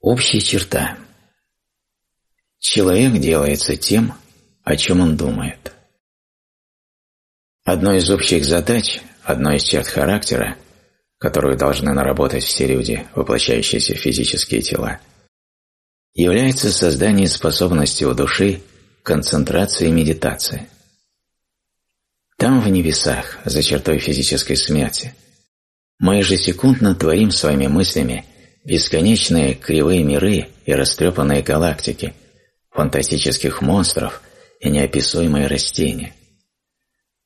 Общая черта. Человек делается тем, о чем он думает. Одной из общих задач, одной из черт характера, которую должны наработать все люди, воплощающиеся в физические тела, является создание способности у души концентрации и медитации. Там, в небесах, за чертой физической смерти, мы ежесекундно творим своими мыслями – бесконечные кривые миры и растрепанные галактики, фантастических монстров и неописуемые растения.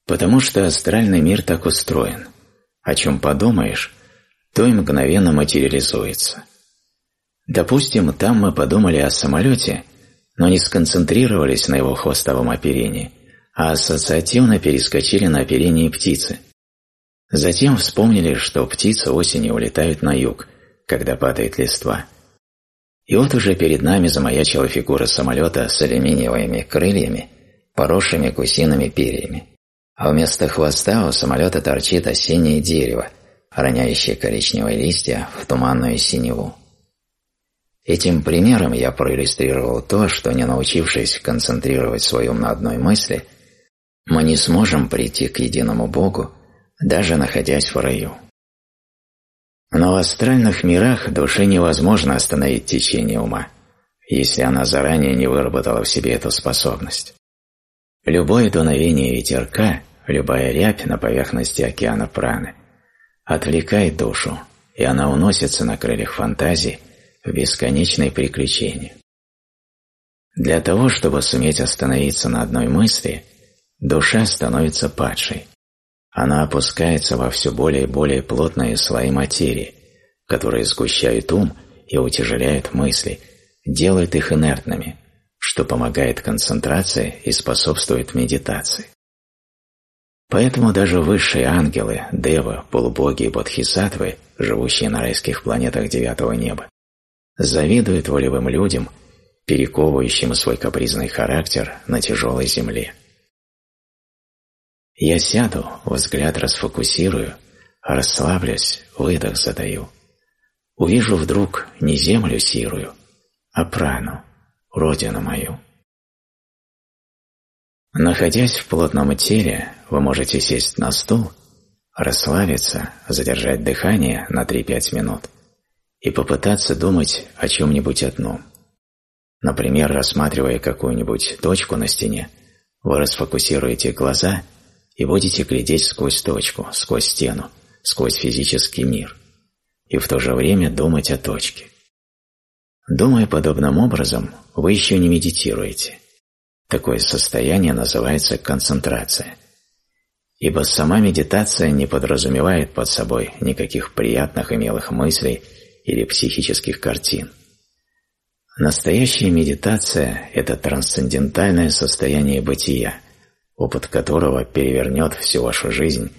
Потому что астральный мир так устроен. О чем подумаешь, то и мгновенно материализуется. Допустим, там мы подумали о самолете, но не сконцентрировались на его хвостовом оперении, а ассоциативно перескочили на оперение птицы. Затем вспомнили, что птицы осенью улетают на юг – когда падает листва. И вот уже перед нами замаячила фигура самолета с алюминиевыми крыльями, поросшими гусиными перьями. А вместо хвоста у самолета торчит осеннее дерево, роняющее коричневые листья в туманную синеву. Этим примером я проиллюстрировал то, что не научившись концентрировать свой ум на одной мысли, мы не сможем прийти к единому Богу, даже находясь в раю. Но в астральных мирах душе невозможно остановить течение ума, если она заранее не выработала в себе эту способность. Любое дуновение ветерка, любая рябь на поверхности океана праны отвлекает душу, и она уносится на крыльях фантазии в бесконечные приключения. Для того, чтобы суметь остановиться на одной мысли, душа становится падшей, она опускается во все более и более плотные слои материи, которые сгущают ум и утяжеляют мысли, делают их инертными, что помогает концентрации и способствует медитации. Поэтому даже высшие ангелы, девы, полубоги и бодхисаттвы, живущие на райских планетах девятого неба, завидуют волевым людям, перековывающим свой капризный характер на тяжелой земле. Я сяду, взгляд расфокусирую, расслаблюсь, выдох задаю. Увижу вдруг не землю сирую, а прану, родину мою. Находясь в плотном теле, вы можете сесть на стул, расслабиться, задержать дыхание на 3-5 минут и попытаться думать о чем-нибудь одном. Например, рассматривая какую-нибудь точку на стене, вы расфокусируете глаза – и будете глядеть сквозь точку, сквозь стену, сквозь физический мир, и в то же время думать о точке. Думая подобным образом, вы еще не медитируете. Такое состояние называется концентрация. Ибо сама медитация не подразумевает под собой никаких приятных и милых мыслей или психических картин. Настоящая медитация – это трансцендентальное состояние бытия – опыт которого перевернет всю вашу жизнь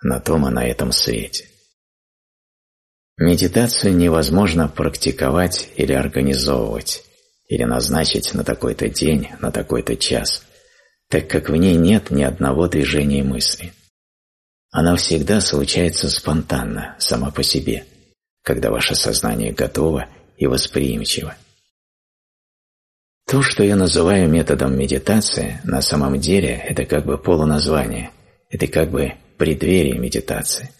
на том и на этом свете. Медитацию невозможно практиковать или организовывать, или назначить на такой-то день, на такой-то час, так как в ней нет ни одного движения мысли. Она всегда случается спонтанно, сама по себе, когда ваше сознание готово и восприимчиво. То, что я называю методом медитации, на самом деле это как бы полуназвание, это как бы преддверие медитации.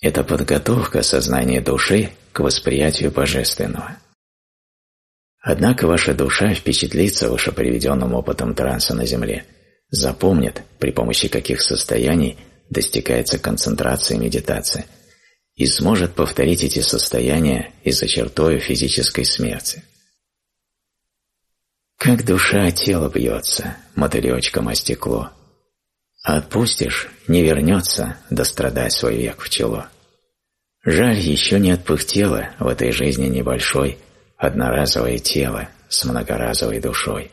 Это подготовка сознания души к восприятию божественного. Однако ваша душа впечатлится выше приведенным опытом транса на Земле, запомнит, при помощи каких состояний достигается концентрация медитации, и сможет повторить эти состояния из-за чертой физической смерти. Как душа тело бьется, мотылечком о отпустишь, не вернется, да страдай свой век в чело. Жаль, еще не отпыхтело в этой жизни небольшой одноразовое тело с многоразовой душой.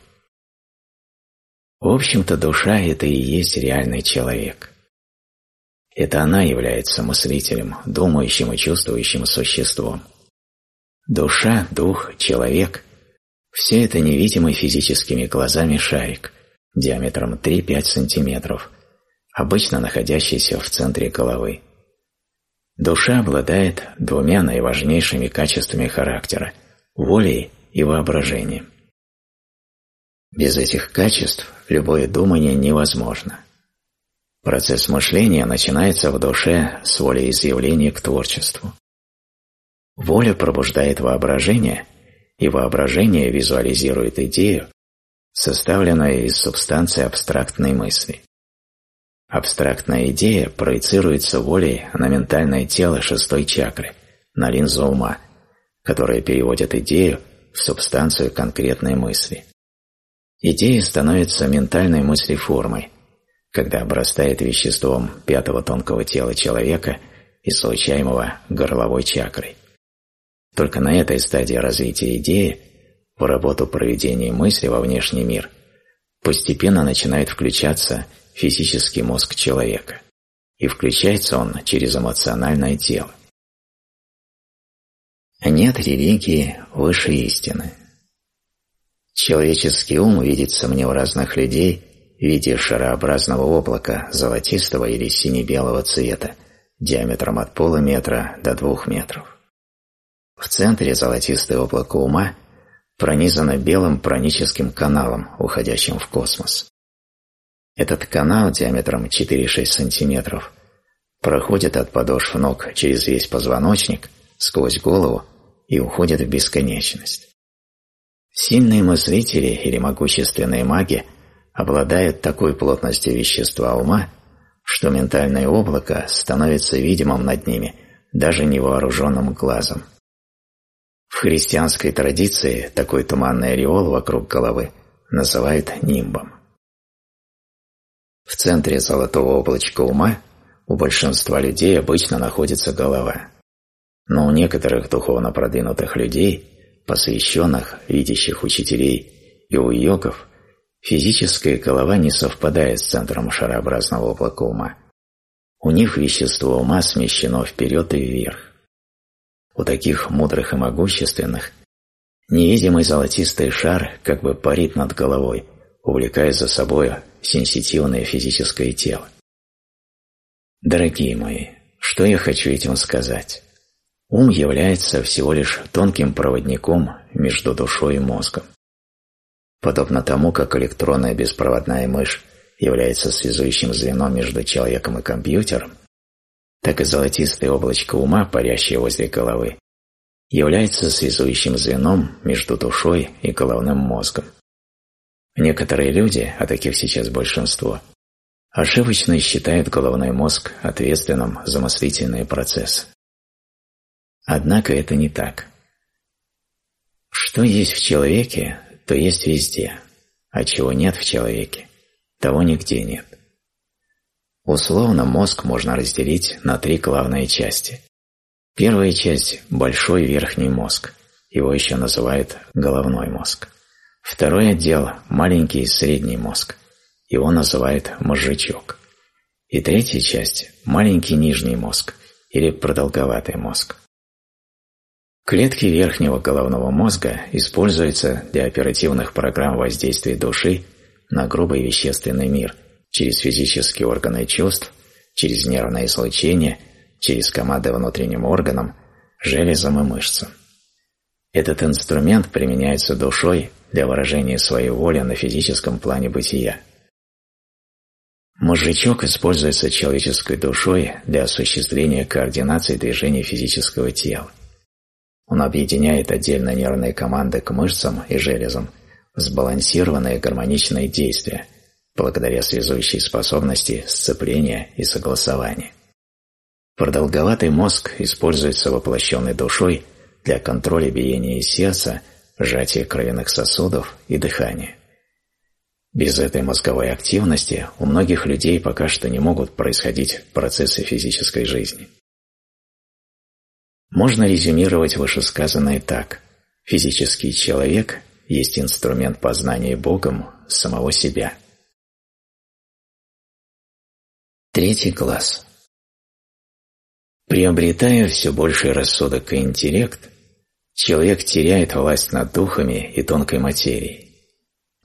В общем-то, душа – это и есть реальный человек. Это она является мыслителем, думающим и чувствующим существом. Душа, дух, человек – все это невидимый физическими глазами шарик диаметром 3-5 сантиметров, обычно находящийся в центре головы. Душа обладает двумя наиважнейшими качествами характера – волей и воображением. Без этих качеств любое думание невозможно. Процесс мышления начинается в душе с волеизъявления к творчеству. Воля пробуждает воображение – и воображение визуализирует идею, составленную из субстанции абстрактной мысли. Абстрактная идея проецируется волей на ментальное тело шестой чакры, на линзу ума, которая переводит идею в субстанцию конкретной мысли. Идея становится ментальной мыслеформой, когда обрастает веществом пятого тонкого тела человека и случаемого горловой чакрой. Только на этой стадии развития идеи, в работу проведения мысли во внешний мир, постепенно начинает включаться физический мозг человека. И включается он через эмоциональное тело. Нет религии выше истины. Человеческий ум видится мне у разных людей в виде шарообразного облака золотистого или сине-белого цвета диаметром от полуметра до двух метров. В центре золотистого облака ума пронизано белым проническим каналом, уходящим в космос. Этот канал диаметром 4-6 см проходит от подошв ног через весь позвоночник, сквозь голову и уходит в бесконечность. Сильные мыслители или могущественные маги обладают такой плотностью вещества ума, что ментальное облако становится видимым над ними даже невооруженным глазом. В христианской традиции такой туманный ореол вокруг головы называют нимбом. В центре золотого облачка ума у большинства людей обычно находится голова. Но у некоторых духовно продвинутых людей, посвященных, видящих учителей и у йогов, физическая голова не совпадает с центром шарообразного облака ума. У них вещество ума смещено вперед и вверх у таких мудрых и могущественных, невидимый золотистый шар как бы парит над головой, увлекая за собой сенситивное физическое тело. Дорогие мои, что я хочу этим сказать? Ум является всего лишь тонким проводником между душой и мозгом. Подобно тому, как электронная беспроводная мышь является связующим звеном между человеком и компьютером, так и золотистое облачко ума, парящее возле головы, является связующим звеном между душой и головным мозгом. Некоторые люди, а таких сейчас большинство, ошибочно считают головной мозг ответственным за мыслительные процессы. Однако это не так. Что есть в человеке, то есть везде, а чего нет в человеке, того нигде нет. Условно мозг можно разделить на три главные части. Первая часть – большой верхний мозг, его еще называют головной мозг. Второй отдел – маленький средний мозг, его называют мозжечок. И третья часть – маленький нижний мозг или продолговатый мозг. Клетки верхнего головного мозга используются для оперативных программ воздействия души на грубый вещественный мир – через физические органы чувств, через нервное излучение, через команды внутренним органам, железам и мышцам. Этот инструмент применяется душой для выражения своей воли на физическом плане бытия. Мозжечок используется человеческой душой для осуществления координации движений физического тела. Он объединяет отдельно нервные команды к мышцам и железам в сбалансированные гармоничные действия – благодаря связующей способности сцепления и согласования. Продолговатый мозг используется воплощенной душой для контроля биения сердца, сжатия кровяных сосудов и дыхания. Без этой мозговой активности у многих людей пока что не могут происходить процессы физической жизни. Можно резюмировать вышесказанное так. Физический человек есть инструмент познания Богом самого себя – Третий глаз. Приобретая все больший рассудок и интеллект, человек теряет власть над духами и тонкой материей.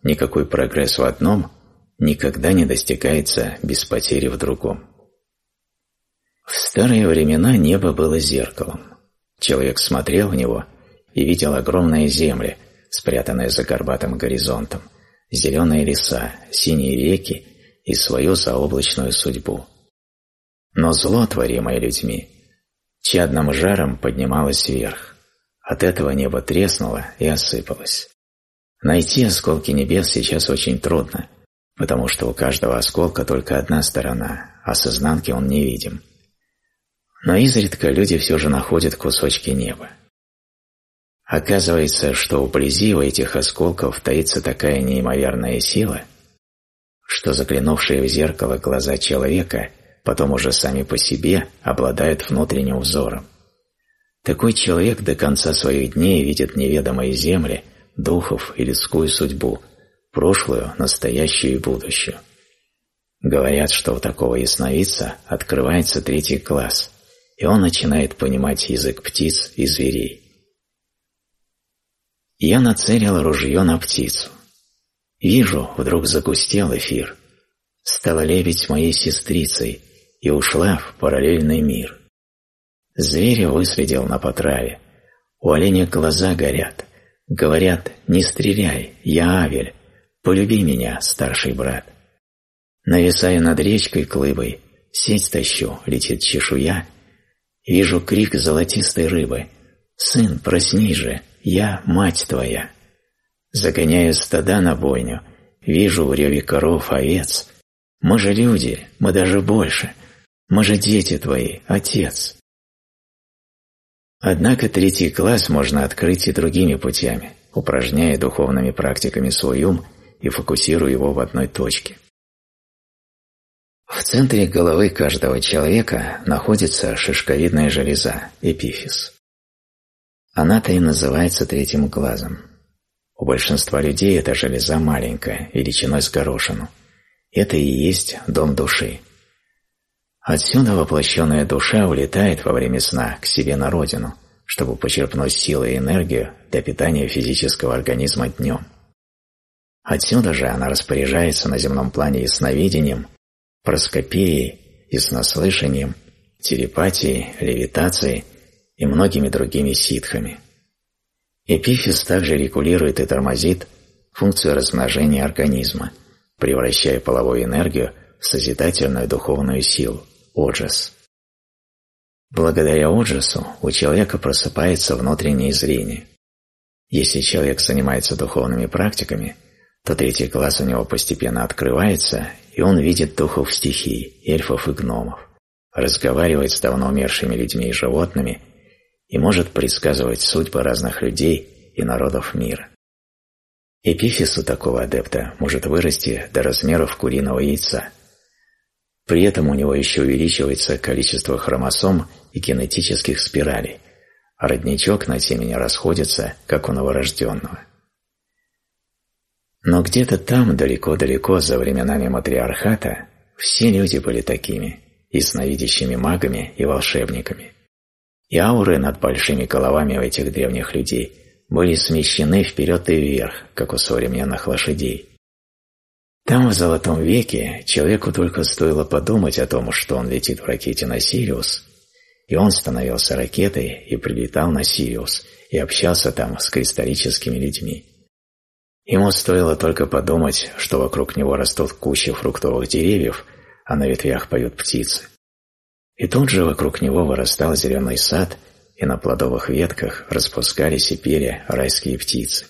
Никакой прогресс в одном никогда не достигается без потери в другом. В старые времена небо было зеркалом. Человек смотрел в него и видел огромные земли, спрятанные за горбатым горизонтом, зеленые леса, синие реки – и свое заоблачную судьбу. Но зло, творимое людьми, чадным жаром поднималось вверх. От этого небо треснуло и осыпалось. Найти осколки небес сейчас очень трудно, потому что у каждого осколка только одна сторона, а с изнанки он не видим. Но изредка люди все же находят кусочки неба. Оказывается, что вблизи у этих осколков таится такая неимоверная сила – что заклинувшее в зеркало глаза человека потом уже сами по себе обладают внутренним взором. Такой человек до конца своих дней видит неведомые земли, духов и людскую судьбу, прошлую, настоящую и будущую. Говорят, что у такого ясновидца открывается третий класс, и он начинает понимать язык птиц и зверей. Я нацелил ружье на птицу. Вижу, вдруг загустел эфир. Стала лебедь моей сестрицей и ушла в параллельный мир. Зверя выследил на потраве. У оленя глаза горят. Говорят, не стреляй, я Авель. Полюби меня, старший брат. Нависая над речкой клыбой, сеть тащу, летит чешуя. Вижу крик золотистой рыбы. «Сын, проснись же, я мать твоя!» Загоняя стада на бойню, вижу в реве коров овец. Мы же люди, мы даже больше. Мы же дети твои, отец. Однако третий класс можно открыть и другими путями, упражняя духовными практиками свой ум и фокусируя его в одной точке. В центре головы каждого человека находится шишковидная железа – эпифиз. Она-то и называется третьим глазом. У большинства людей эта железа маленькая, величиной с горошину. Это и есть дом души. Отсюда воплощенная душа улетает во время сна к себе на родину, чтобы почерпнуть силы и энергию для питания физического организма днем. Отсюда же она распоряжается на земном плане и сновидением, проскопией, и снослышанием, телепатией, левитацией и многими другими ситхами – Эпифиз также регулирует и тормозит функцию размножения организма, превращая половую энергию в созидательную духовную силу – оджас. Благодаря оджасу у человека просыпается внутреннее зрение. Если человек занимается духовными практиками, то третий глаз у него постепенно открывается, и он видит духов стихий, эльфов и гномов, разговаривает с давно умершими людьми и животными – и может предсказывать судьбы разных людей и народов мира. Эпифис такого адепта может вырасти до размеров куриного яйца. При этом у него еще увеличивается количество хромосом и генетических спиралей, а родничок на темени расходится, как у новорожденного. Но где-то там, далеко-далеко за временами матриархата, все люди были такими – ясновидящими магами и волшебниками – и ауры над большими головами у этих древних людей были смещены вперед и вверх, как у современных лошадей. Там, в Золотом веке, человеку только стоило подумать о том, что он летит в ракете на Сириус, и он становился ракетой и прилетал на Сириус, и общался там с кристаллическими людьми. Ему стоило только подумать, что вокруг него растут кучи фруктовых деревьев, а на ветвях поют птицы. И тут же вокруг него вырастал зеленый сад, и на плодовых ветках распускались и пели райские птицы.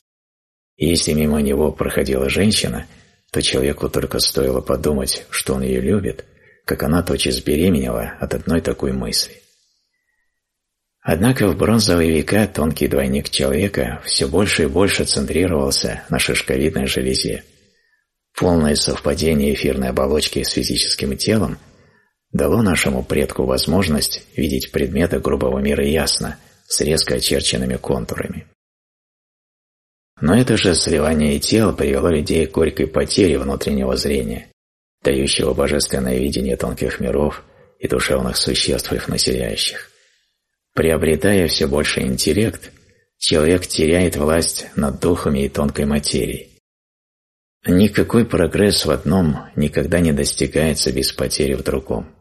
И если мимо него проходила женщина, то человеку только стоило подумать, что он ее любит, как она тотчас беременела от одной такой мысли. Однако в бронзовые века тонкий двойник человека все больше и больше центрировался на шишковидной железе. Полное совпадение эфирной оболочки с физическим телом – дало нашему предку возможность видеть предметы грубого мира ясно, с резко очерченными контурами. Но это же сливание тел привело людей к горькой потере внутреннего зрения, дающего божественное видение тонких миров и душевных существ их населяющих. Приобретая все больше интеллект, человек теряет власть над духами и тонкой материей. Никакой прогресс в одном никогда не достигается без потери в другом.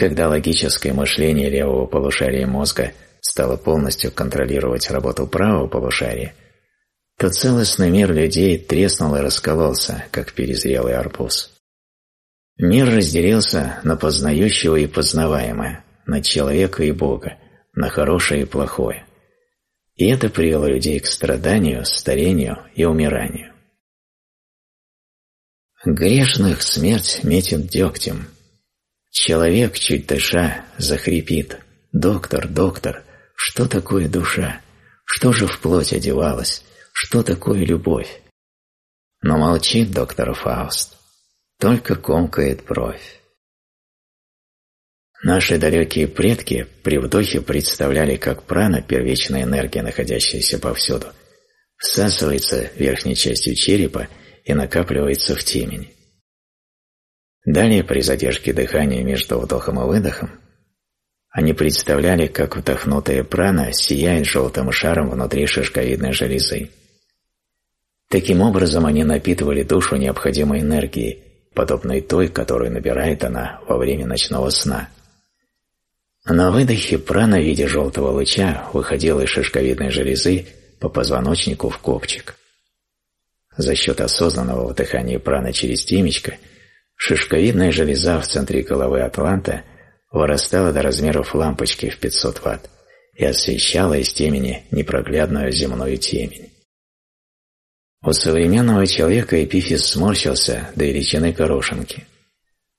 Когда логическое мышление левого полушария мозга стало полностью контролировать работу правого полушария, то целостный мир людей треснул и раскололся, как перезрелый арбуз. Мир разделился на познающего и познаваемое, на человека и Бога, на хорошее и плохое. И это привело людей к страданию, старению и умиранию. Грешных смерть метит дегтем – Человек чуть дыша захрипит. «Доктор, доктор, что такое душа? Что же в плоть одевалось, Что такое любовь?» Но молчит доктор Фауст, только комкает бровь. Наши далекие предки при вдохе представляли, как прана, первичная энергия, находящаяся повсюду, всасывается верхней частью черепа и накапливается в темени. Далее при задержке дыхания между вдохом и выдохом они представляли, как вдохнутая прана сияет желтым шаром внутри шишковидной железы. Таким образом, они напитывали душу необходимой энергией, подобной той, которую набирает она во время ночного сна. На выдохе прана в виде желтого луча выходила из шишковидной железы по позвоночнику в копчик. За счет осознанного вдыхания прана через темечко – Шишковидная железа в центре головы атланта вырастала до размеров лампочки в 500 ватт и освещала из темени непроглядную земную темень. У современного человека эпифиз сморщился до величины горошинки.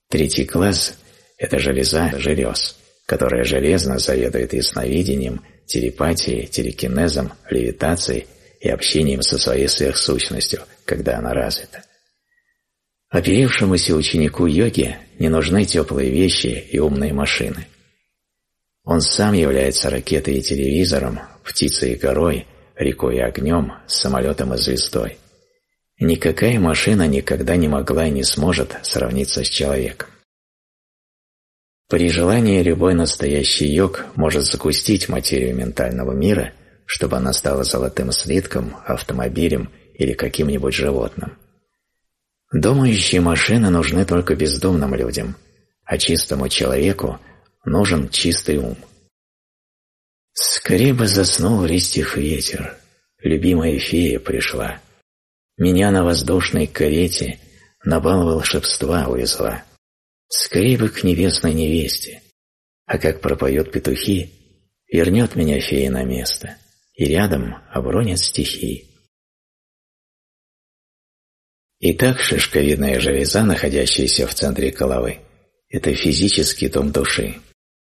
Третий класс – это железа желез, которая железно заведует ясновидением, телепатией, телекинезом, левитацией и общением со своей сверхсущностью, когда она развита оперившемуся ученику йоги не нужны теплые вещи и умные машины. Он сам является ракетой и телевизором, птицей и горой, рекой и огнем, самолетом и звездой. Никакая машина никогда не могла и не сможет сравниться с человеком. При желании любой настоящий йог может загустить материю ментального мира, чтобы она стала золотым слитком, автомобилем или каким-нибудь животным – Дома машины нужны только бездумным людям, а чистому человеку нужен чистый ум. Скорее бы заснул листьев ветер, любимая фея пришла. Меня на воздушной карете на бал волшебства увезла. Скорее бы к небесной невесте, а как пропоют петухи, вернет меня фея на место, и рядом обронят стихи. И так шишковидная железа, находящаяся в центре головы, это физический дом души.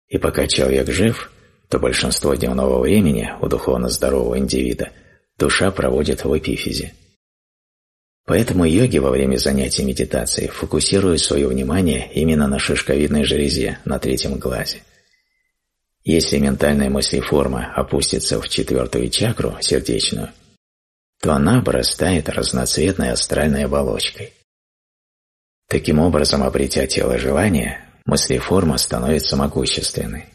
И пока человек жив, то большинство дневного времени у духовно здорового индивида душа проводит в эпифизе. Поэтому йоги во время занятий медитацией фокусируют свое внимание именно на шишковидной железе на третьем глазе. Если ментальная мыслеформа опустится в четвертую чакру, сердечную, то она обрастает разноцветной астральной оболочкой. Таким образом, обретя тело желания, мыслеформа становится могущественной.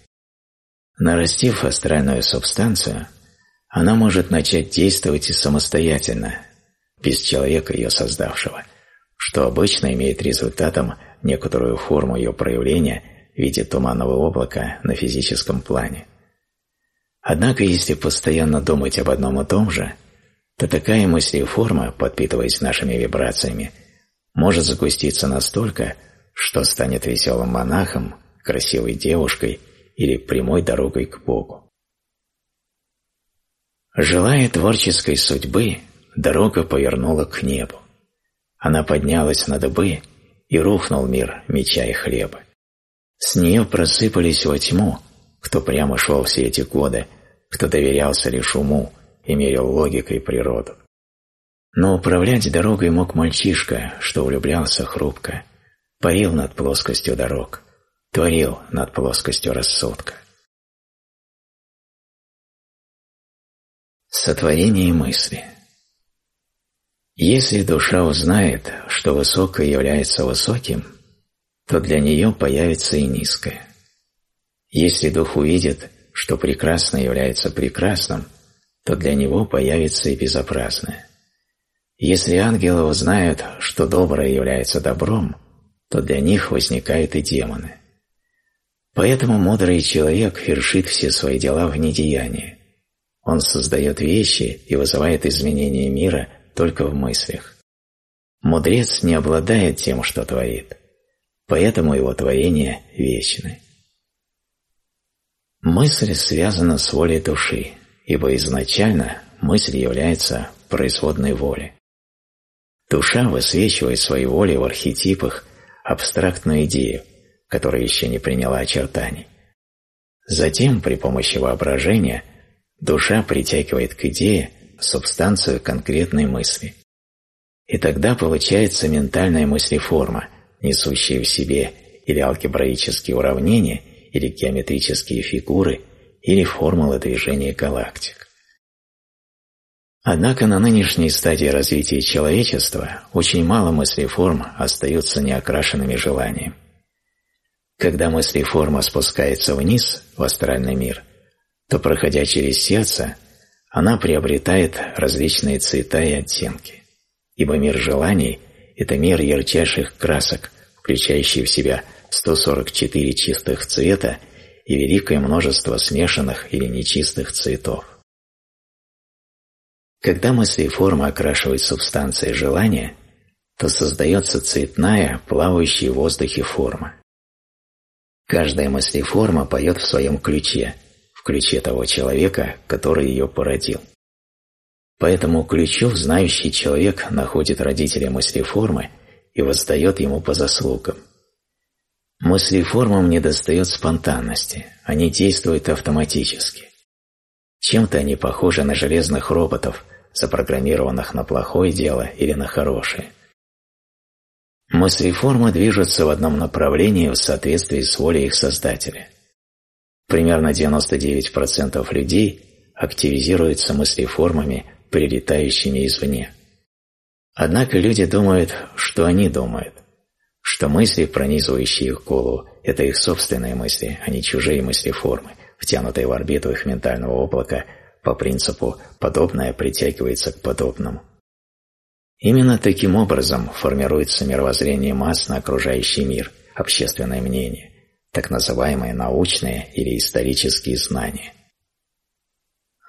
Нарастив астральную субстанцию, она может начать действовать и самостоятельно, без человека ее создавшего, что обычно имеет результатом некоторую форму ее проявления в виде туманного облака на физическом плане. Однако, если постоянно думать об одном и том же – то такая форма, подпитываясь нашими вибрациями, может загуститься настолько, что станет веселым монахом, красивой девушкой или прямой дорогой к Богу. Желая творческой судьбы, дорога повернула к небу. Она поднялась на дыбы, и рухнул мир меча и хлеба. С нее просыпались во тьму, кто прямо шел все эти годы, кто доверялся лишь уму, имея логикой природу. Но управлять дорогой мог мальчишка, что влюблялся хрупко, парил над плоскостью дорог, творил над плоскостью рассудка. Сотворение мысли Если душа узнает, что высокое является высоким, то для нее появится и низкое. Если дух увидит, что прекрасное является прекрасным, то для него появится и безобразное. Если ангелы узнают, что доброе является добром, то для них возникают и демоны. Поэтому мудрый человек вершит все свои дела в недеянии. Он создает вещи и вызывает изменения мира только в мыслях. Мудрец не обладает тем, что творит, поэтому его творения вечны. Мысль связана с волей души – ибо изначально мысль является производной воли. Душа высвечивает свои воли в архетипах абстрактную идею, которая еще не приняла очертаний. Затем при помощи воображения душа притягивает к идее субстанцию конкретной мысли. И тогда получается ментальная мыслеформа, несущая в себе или алгебраические уравнения, или геометрические фигуры – или формулы движения галактик. Однако на нынешней стадии развития человечества очень мало мыслей форм остаются неокрашенными желаниями. Когда мысли форма спускается вниз, в астральный мир, то, проходя через сердце, она приобретает различные цвета и оттенки, ибо мир желаний – это мир ярчайших красок, включающий в себя 144 чистых цвета и великое множество смешанных или нечистых цветов. Когда мысли и форма окрашивают субстанции желания, то создается цветная, плавающая в воздухе форма. Каждая мысли форма поет в своем ключе, в ключе того человека, который ее породил. Поэтому ключев знающий человек находит родителя мысли формы и воздает ему по заслугам – Мысли формам недостает спонтанности, а они действуют автоматически. Чем-то они похожи на железных роботов, запрограммированных на плохое дело или на хорошее. Мысли формы движутся в одном направлении в соответствии с волей их создателя. Примерно 99% людей активизируются мыслеформами, прилетающими извне. Однако люди думают, что они думают что мысли пронизывающие их голову, это их собственные мысли, а не чужие мысли формы, втянутые в орбиту их ментального облака по принципу «подобное притягивается к подобному». Именно таким образом формируется мировоззрение масс на окружающий мир, общественное мнение, так называемые научные или исторические знания.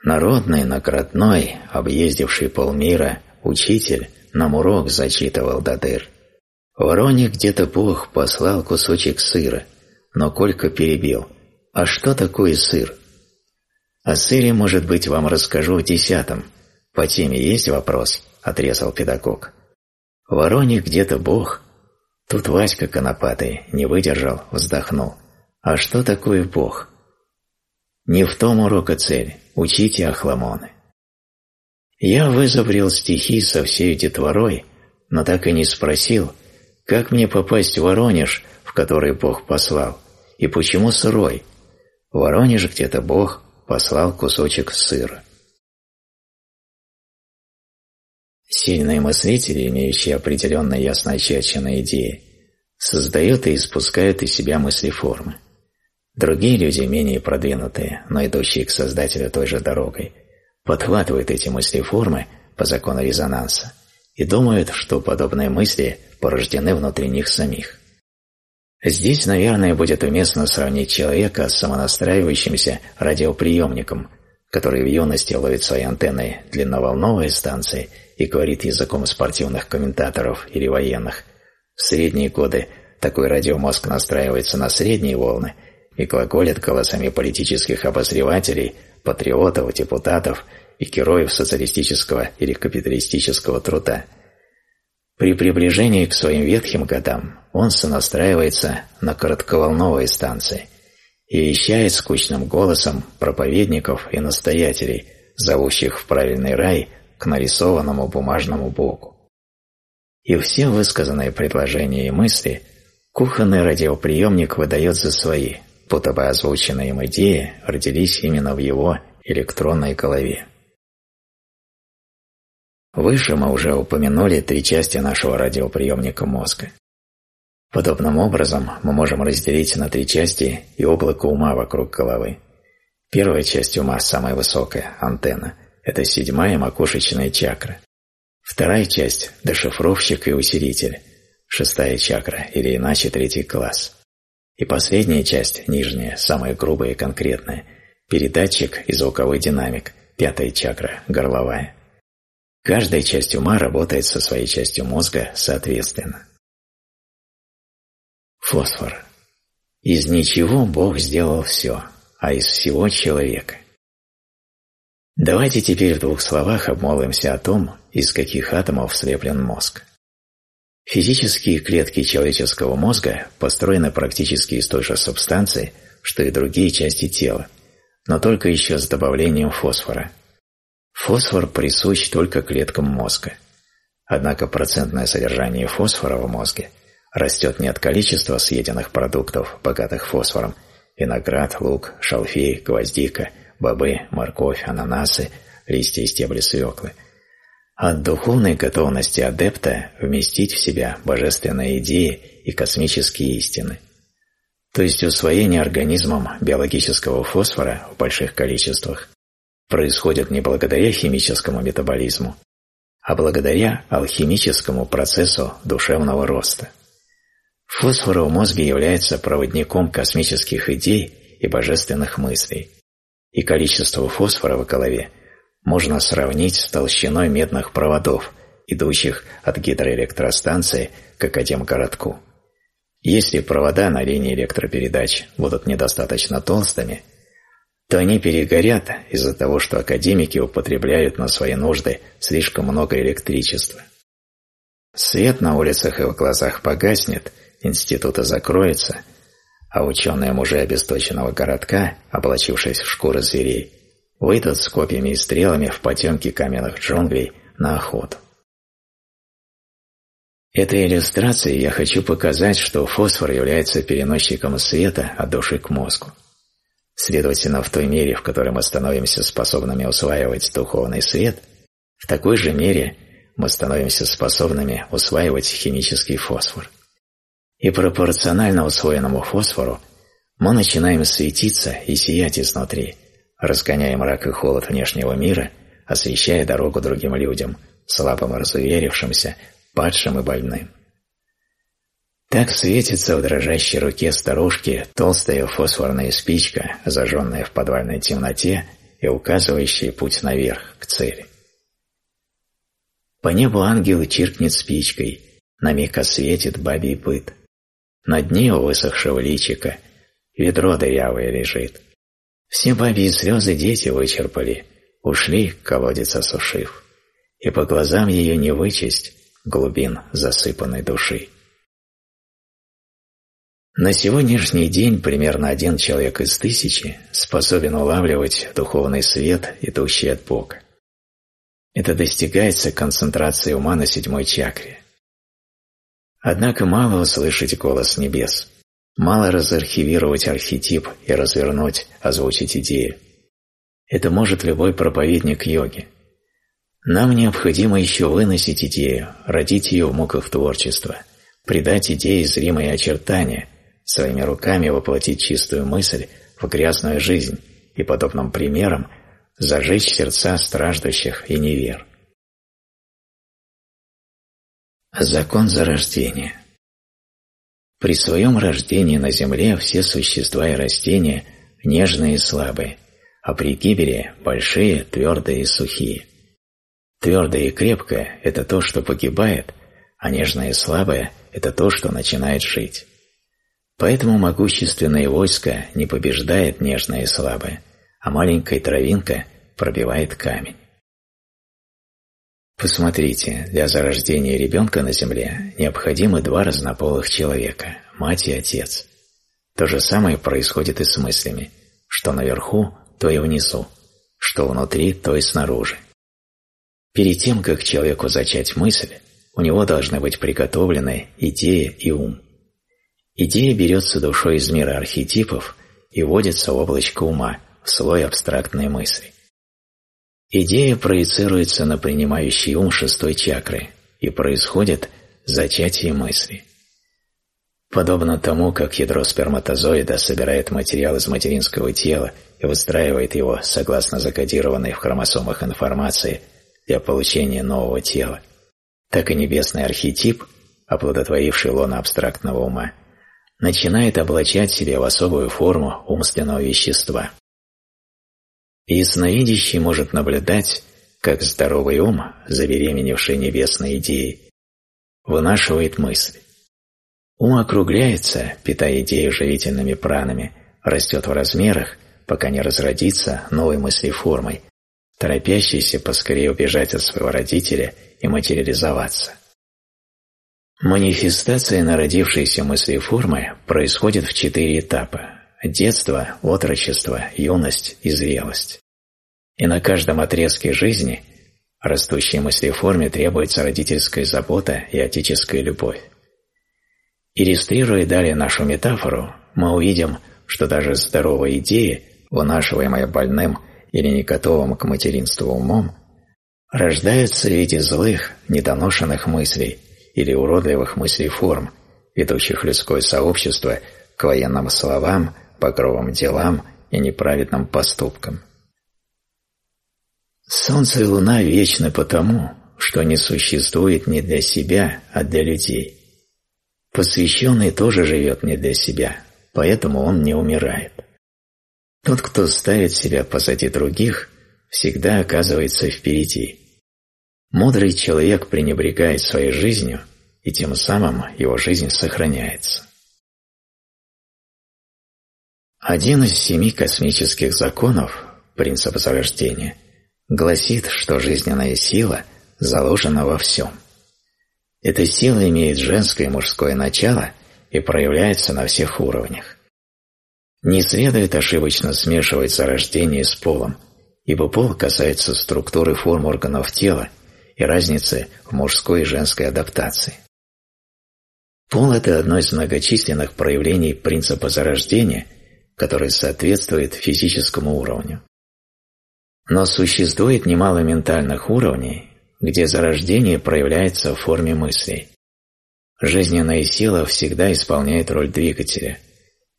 Народный, наградной, объездивший полмира, учитель нам урок зачитывал Дадыр – Вороник где-то Бог послал кусочек сыра, но Колька перебил. «А что такое сыр?» «О сыре, может быть, вам расскажу в десятом. По теме есть вопрос?» – отрезал педагог. «Вороник где-то Бог». Тут Васька конопатый не выдержал, вздохнул. «А что такое Бог?» «Не в том урока цель. Учите охламоны». Я вызобрел стихи со всей детворой, но так и не спросил – как мне попасть в Воронеж, в который Бог послал? И почему сырой? В Воронеж где-то Бог послал кусочек сыра. Сильные мыслители, имеющие определенно ясно очерченные идеи, создают и испускают из себя мыслеформы. Другие люди, менее продвинутые, но идущие к Создателю той же дорогой, подхватывают эти мыслеформы по закону резонанса и думают, что подобные мысли – порождены внутри них самих. Здесь, наверное, будет уместно сравнить человека с самонастраивающимся радиоприемником, который в юности ловит свои антенны длинноволновые станции и говорит языком спортивных комментаторов или военных. В средние годы такой радиомозг настраивается на средние волны и глаголит голосами политических обозревателей, патриотов, депутатов и героев социалистического или капиталистического труда – при приближении к своим ветхим годам он сонастраивается на коротковолновые станции и ищает скучным голосом проповедников и настоятелей, зовущих в правильный рай к нарисованному бумажному богу. И все высказанные предложения и мысли кухонный радиоприемник выдает за свои, будто бы озвученные им идеи родились именно в его электронной голове. Выше мы а уже упомянули три части нашего радиоприемника мозга. Подобным образом мы можем разделить на три части и облако ума вокруг головы. Первая часть ума, самая высокая, антенна, это седьмая макушечная чакра. Вторая часть – дешифровщик и усилитель, шестая чакра, или иначе третий класс. И последняя часть, нижняя, самая грубая и конкретная – передатчик и звуковой динамик, пятая чакра, горловая – Каждая часть ума работает со своей частью мозга соответственно. Фосфор. Из ничего Бог сделал все, а из всего – человека. Давайте теперь в двух словах обмолвимся о том, из каких атомов слеплен мозг. Физические клетки человеческого мозга построены практически из той же субстанции, что и другие части тела, но только еще с добавлением фосфора – Фосфор присущ только клеткам мозга. Однако процентное содержание фосфора в мозге растет не от количества съеденных продуктов, богатых фосфором – виноград, лук, шалфей, гвоздика, бобы, морковь, ананасы, листья и стебли свеклы – от духовной готовности адепта вместить в себя божественные идеи и космические истины. То есть усвоение организмом биологического фосфора в больших количествах происходит не благодаря химическому метаболизму, а благодаря алхимическому процессу душевного роста. Фосфор в мозге является проводником космических идей и божественных мыслей, и количество фосфора в голове можно сравнить с толщиной медных проводов, идущих от гидроэлектростанции к Академгородку. Если провода на линии электропередач будут недостаточно толстыми – то они перегорят из-за того, что академики употребляют на свои нужды слишком много электричества. Свет на улицах и в глазах погаснет, институты закроются, а ученые мужи обесточенного городка, облачившись в шкуры зверей, выйдут с копьями и стрелами в потемки каменных джунглей на охоту. Этой иллюстрацией я хочу показать, что фосфор является переносчиком света от души к мозгу. Следовательно, в той мере, в которой мы становимся способными усваивать духовный свет, в такой же мере мы становимся способными усваивать химический фосфор. И пропорционально усвоенному фосфору мы начинаем светиться и сиять изнутри, разгоняя мрак и холод внешнего мира, освещая дорогу другим людям, слабым и разуверившимся, падшим и больным. Так светится в дрожащей руке старушки толстая фосфорная спичка, зажженная в подвальной темноте и указывающая путь наверх, к цели. По небу ангел чиркнет спичкой, на миг осветит бабий пыт. На дне у высохшего личика ведро дырявое лежит. Все бабьи слезы дети вычерпали, ушли, колодец осушив, и по глазам ее не вычесть глубин засыпанной души. На сегодняшний день примерно один человек из тысячи способен улавливать духовный свет, идущий от Бога. Это достигается концентрацией ума на седьмой чакре. Однако мало услышать голос небес, мало разархивировать архетип и развернуть, озвучить идею. Это может любой проповедник йоги. Нам необходимо еще выносить идею, родить ее в муках творчества, придать идее зримые очертания – Своими руками воплотить чистую мысль в грязную жизнь и подобным примером зажечь сердца страждущих и невер. Закон зарождения При своем рождении на земле все существа и растения нежные и слабые, а при гибели – большие, твердые и сухие. Твердое и крепкое – это то, что погибает, а нежное и слабое – это то, что начинает жить. Поэтому могущественное войско не побеждает нежное и слабое, а маленькая травинка пробивает камень. Посмотрите, для зарождения ребенка на Земле необходимы два разнополых человека – мать и отец. То же самое происходит и с мыслями. Что наверху, то и внизу. Что внутри, то и снаружи. Перед тем, как человеку зачать мысль, у него должны быть приготовлены идея и ум. Идея берется душой из мира архетипов и вводится в облачко ума, в слой абстрактной мысли. Идея проецируется на принимающий ум шестой чакры и происходит зачатие мысли. Подобно тому, как ядро сперматозоида собирает материал из материнского тела и выстраивает его согласно закодированной в хромосомах информации для получения нового тела, так и небесный архетип, оплодотворивший лона абстрактного ума – начинает облачать себя в особую форму умственного вещества. И сновидящий может наблюдать, как здоровый ум, забеременевший небесной идеей, вынашивает мысль. Ум округляется, питая идею живительными пранами, растет в размерах, пока не разродится новой мысли формой, торопящейся поскорее убежать от своего родителя и материализоваться. Манифестация народившейся мысли формы происходит в четыре этапа – детство, отрочество, юность и зрелость. И на каждом отрезке жизни растущей мысли форме требуется родительская забота и отеческая любовь. Иллюстрируя далее нашу метафору, мы увидим, что даже здоровые идеи, вынашиваемые больным или не готовым к материнству умом, рождаются в виде злых, недоношенных мыслей – или уродливых мыслей форм, ведущих людское сообщество к военным словам, багровым делам и неправедным поступкам. Солнце и луна вечны потому, что не существует не для себя, а для людей. Посвященный тоже живет не для себя, поэтому он не умирает. Тот, кто ставит себя позади других, всегда оказывается впереди – Мудрый человек пренебрегает своей жизнью, и тем самым его жизнь сохраняется. Один из семи космических законов, принципа зарождения, гласит, что жизненная сила заложена во всем. Эта сила имеет женское и мужское начало и проявляется на всех уровнях. Не следует ошибочно смешивать зарождение с полом, ибо пол касается структуры форм органов тела – и разницы в мужской и женской адаптации. Пол – это одно из многочисленных проявлений принципа зарождения, который соответствует физическому уровню. Но существует немало ментальных уровней, где зарождение проявляется в форме мыслей. Жизненная сила всегда исполняет роль двигателя,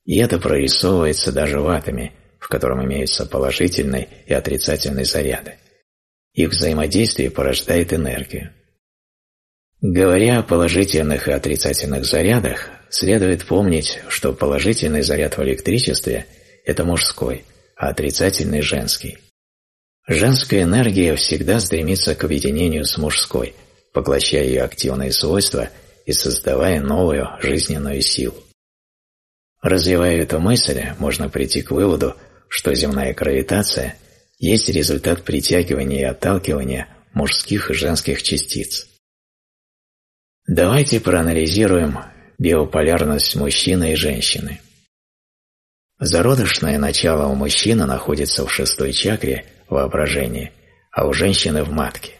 и это прорисовывается даже в атоме, в котором имеются положительный и отрицательный заряды. Их взаимодействие порождает энергию. Говоря о положительных и отрицательных зарядах, следует помнить, что положительный заряд в электричестве – это мужской, а отрицательный – женский. Женская энергия всегда стремится к объединению с мужской, поглощая ее активные свойства и создавая новую жизненную силу. Развивая эту мысль, можно прийти к выводу, что земная гравитация – есть результат притягивания и отталкивания мужских и женских частиц. Давайте проанализируем биополярность мужчины и женщины. Зародышное начало у мужчины находится в шестой чакре воображения, а у женщины в матке.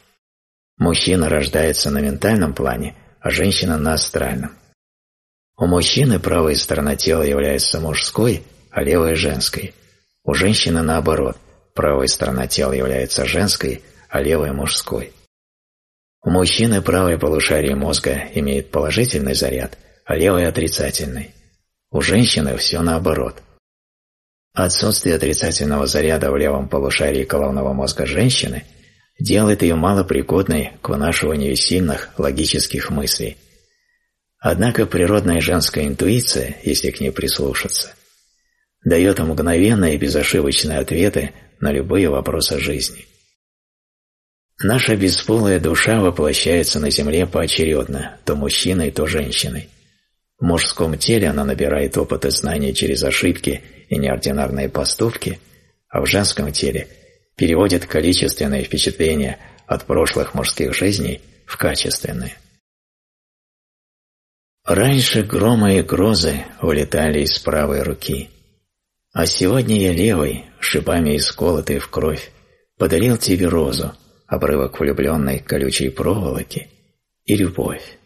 Мужчина рождается на ментальном плане, а женщина на астральном. У мужчины правая сторона тела является мужской, а левая – женской. У женщины наоборот – Правая сторона тела является женской, а левая – мужской. У мужчины правое полушарие мозга имеет положительный заряд, а левое – отрицательный. У женщины все наоборот. Отсутствие отрицательного заряда в левом полушарии головного мозга женщины делает ее малопригодной к вынашиванию сильных логических мыслей. Однако природная женская интуиция, если к ней прислушаться, дает мгновенные и безошибочные ответы на любые вопросы жизни. Наша бесполая душа воплощается на земле поочередно, то мужчиной, то женщиной. В мужском теле она набирает опыт и знания через ошибки и неординарные поступки, а в женском теле переводит количественные впечатления от прошлых мужских жизней в качественные. Раньше громы и грозы улетали из правой руки, а сегодня я левой, шипами исколотый в кровь, подарил тебе розу, обрывок влюбленной колючей проволоки и любовь.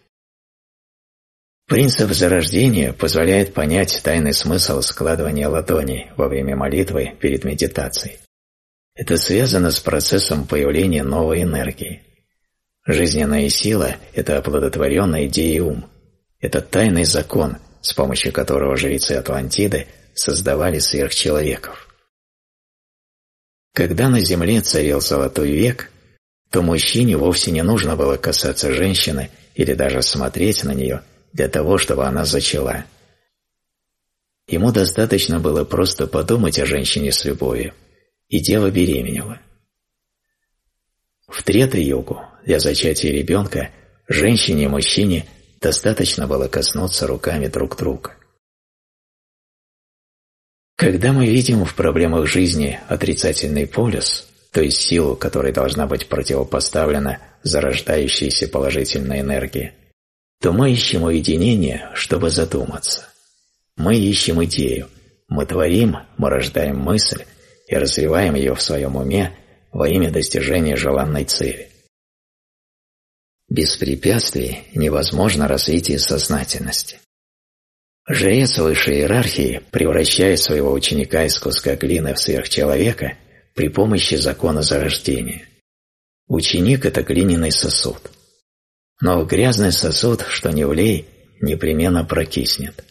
Принцип зарождения позволяет понять тайный смысл складывания ладоней во время молитвы перед медитацией. Это связано с процессом появления новой энергии. Жизненная сила – это оплодотворенная идея ум. Это тайный закон, с помощью которого жрецы Атлантиды – создавали сверхчеловеков. Когда на земле царил золотой век, то мужчине вовсе не нужно было касаться женщины или даже смотреть на нее для того, чтобы она зачала. Ему достаточно было просто подумать о женщине с любовью, и дело беременело. В трета-югу для зачатия ребенка женщине и мужчине достаточно было коснуться руками друг друга. Когда мы видим в проблемах жизни отрицательный полюс, то есть силу, которой должна быть противопоставлена зарождающейся положительной энергии, то мы ищем уединение, чтобы задуматься. Мы ищем идею, мы творим, мы рождаем мысль и развиваем ее в своем уме во имя достижения желанной цели. Без препятствий невозможно развитие сознательности. Жеяцовые иерархии, превращаются своего ученика из куска глины в сверхчеловека при помощи закона зарождения. Ученик – это глиняный сосуд. Но грязный сосуд, что не влей, непременно прокиснет.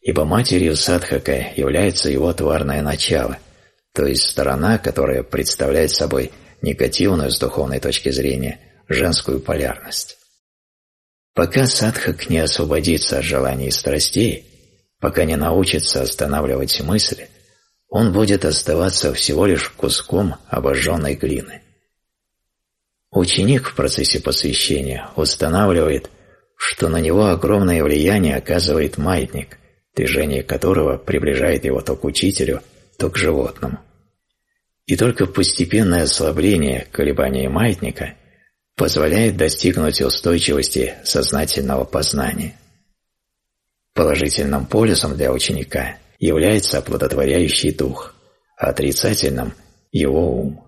Ибо матерью садхака является его тварное начало, то есть сторона, которая представляет собой негативную с духовной точки зрения женскую полярность. Пока садхак не освободится от желаний и страстей, пока не научится останавливать мысли, он будет оставаться всего лишь куском обожженной глины. Ученик в процессе посвящения устанавливает, что на него огромное влияние оказывает маятник, движение которого приближает его то к учителю, то к животному. И только постепенное ослабление колебаний маятника – позволяет достигнуть устойчивости сознательного познания. Положительным полюсом для ученика является оплодотворяющий дух, отрицательным – его ум.